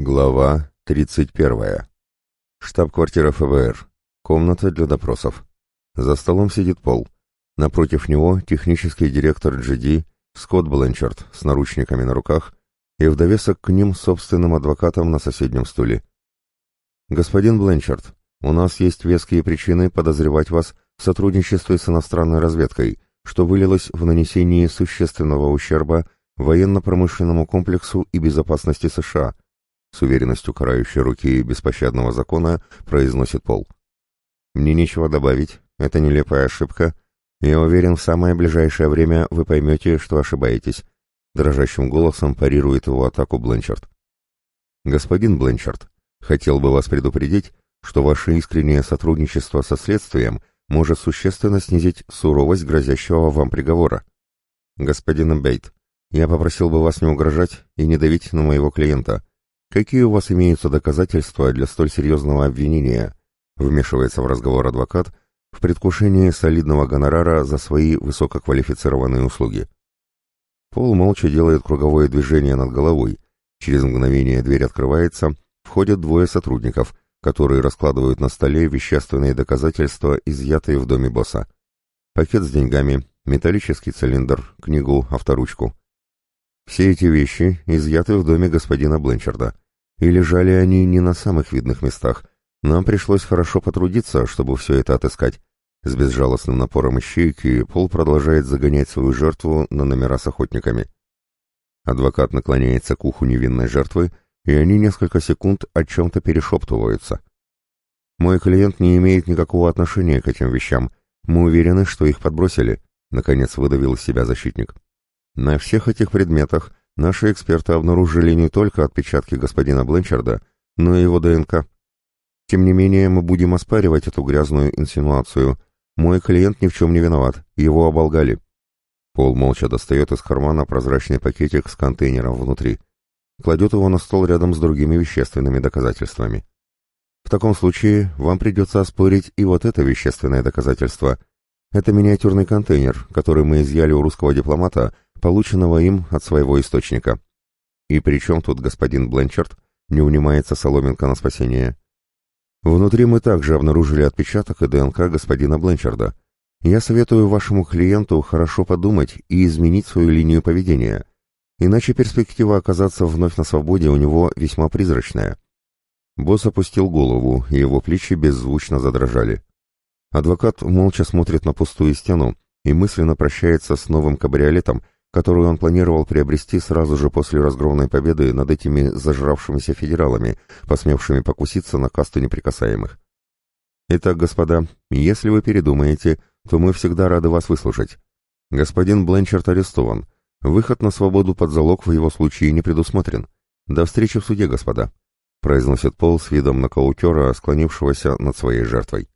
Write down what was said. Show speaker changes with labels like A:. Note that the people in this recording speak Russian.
A: Глава 31. Штаб-квартира ФБР. Комната для допросов. За столом сидит Пол. Напротив него технический директор GD Скотт Бленчард с наручниками на руках и в довесок к ним собственным адвокатом на соседнем стуле. «Господин Бленчард, у нас есть веские причины подозревать вас в сотрудничестве с иностранной разведкой, что вылилось в нанесении существенного ущерба военно-промышленному комплексу и безопасности США», с уверенностью карающей руки беспощадного закона произносит Пол. «Мне нечего добавить, это нелепая ошибка. Я уверен, в самое ближайшее время вы поймете, что ошибаетесь», дрожащим голосом парирует его атаку Бленчард. «Господин Бленчард, хотел бы вас предупредить, что ваше искреннее сотрудничество со следствием может существенно снизить суровость грозящего вам приговора. Господин Бейт, я попросил бы вас не угрожать и не давить на моего клиента. Какие у вас имеются доказательства для столь серьезного обвинения? Вмешивается в разговор адвокат в предвкушении солидного гонорара за свои высококвалифицированные услуги. Пол молча делает круговое движение над головой. Через мгновение дверь открывается, входят двое сотрудников, которые раскладывают на столе вещественные доказательства, изъятые в доме босса. Пакет с деньгами, металлический цилиндр, книгу, авторучку. Все эти вещи изъяты в доме господина Бленчарда. И лежали они не на самых видных местах. Нам пришлось хорошо потрудиться, чтобы все это отыскать. С безжалостным напором ищейки Пол продолжает загонять свою жертву на номера с охотниками. Адвокат наклоняется к уху невинной жертвы, и они несколько секунд о чем-то перешептываются. «Мой клиент не имеет никакого отношения к этим вещам. Мы уверены, что их подбросили», — наконец выдавил из себя защитник. На всех этих предметах наши эксперты обнаружили не только отпечатки господина Бленчарда, но и его ДНК. Тем не менее, мы будем оспаривать эту грязную инсинуацию. Мой клиент ни в чем не виноват, его оболгали. Пол молча достает из кармана прозрачный пакетик с контейнером внутри. Кладет его на стол рядом с другими вещественными доказательствами. В таком случае вам придется оспорить и вот это вещественное доказательство. Это миниатюрный контейнер, который мы изъяли у русского дипломата полученного им от своего источника. И при чем тут господин Бленчард, не унимается Соломенко на спасение. Внутри мы также обнаружили отпечаток и ДНК господина Бленчарда. Я советую вашему клиенту хорошо подумать и изменить свою линию поведения, иначе перспектива оказаться вновь на свободе у него весьма призрачная. Босс опустил голову, и его плечи беззвучно задрожали. Адвокат молча смотрит на пустую стену и мысленно прощается с новым кабриолетом, которую он планировал приобрести сразу же после разгромной победы над этими зажравшимися федералами, посмевшими покуситься на касту неприкасаемых. Итак, господа, если вы передумаете, то мы всегда рады вас выслушать. Господин Бленчард арестован. Выход на свободу под залог в его случае не предусмотрен. До встречи в суде, господа», — произносит Пол с видом нокаутера, склонившегося над своей жертвой.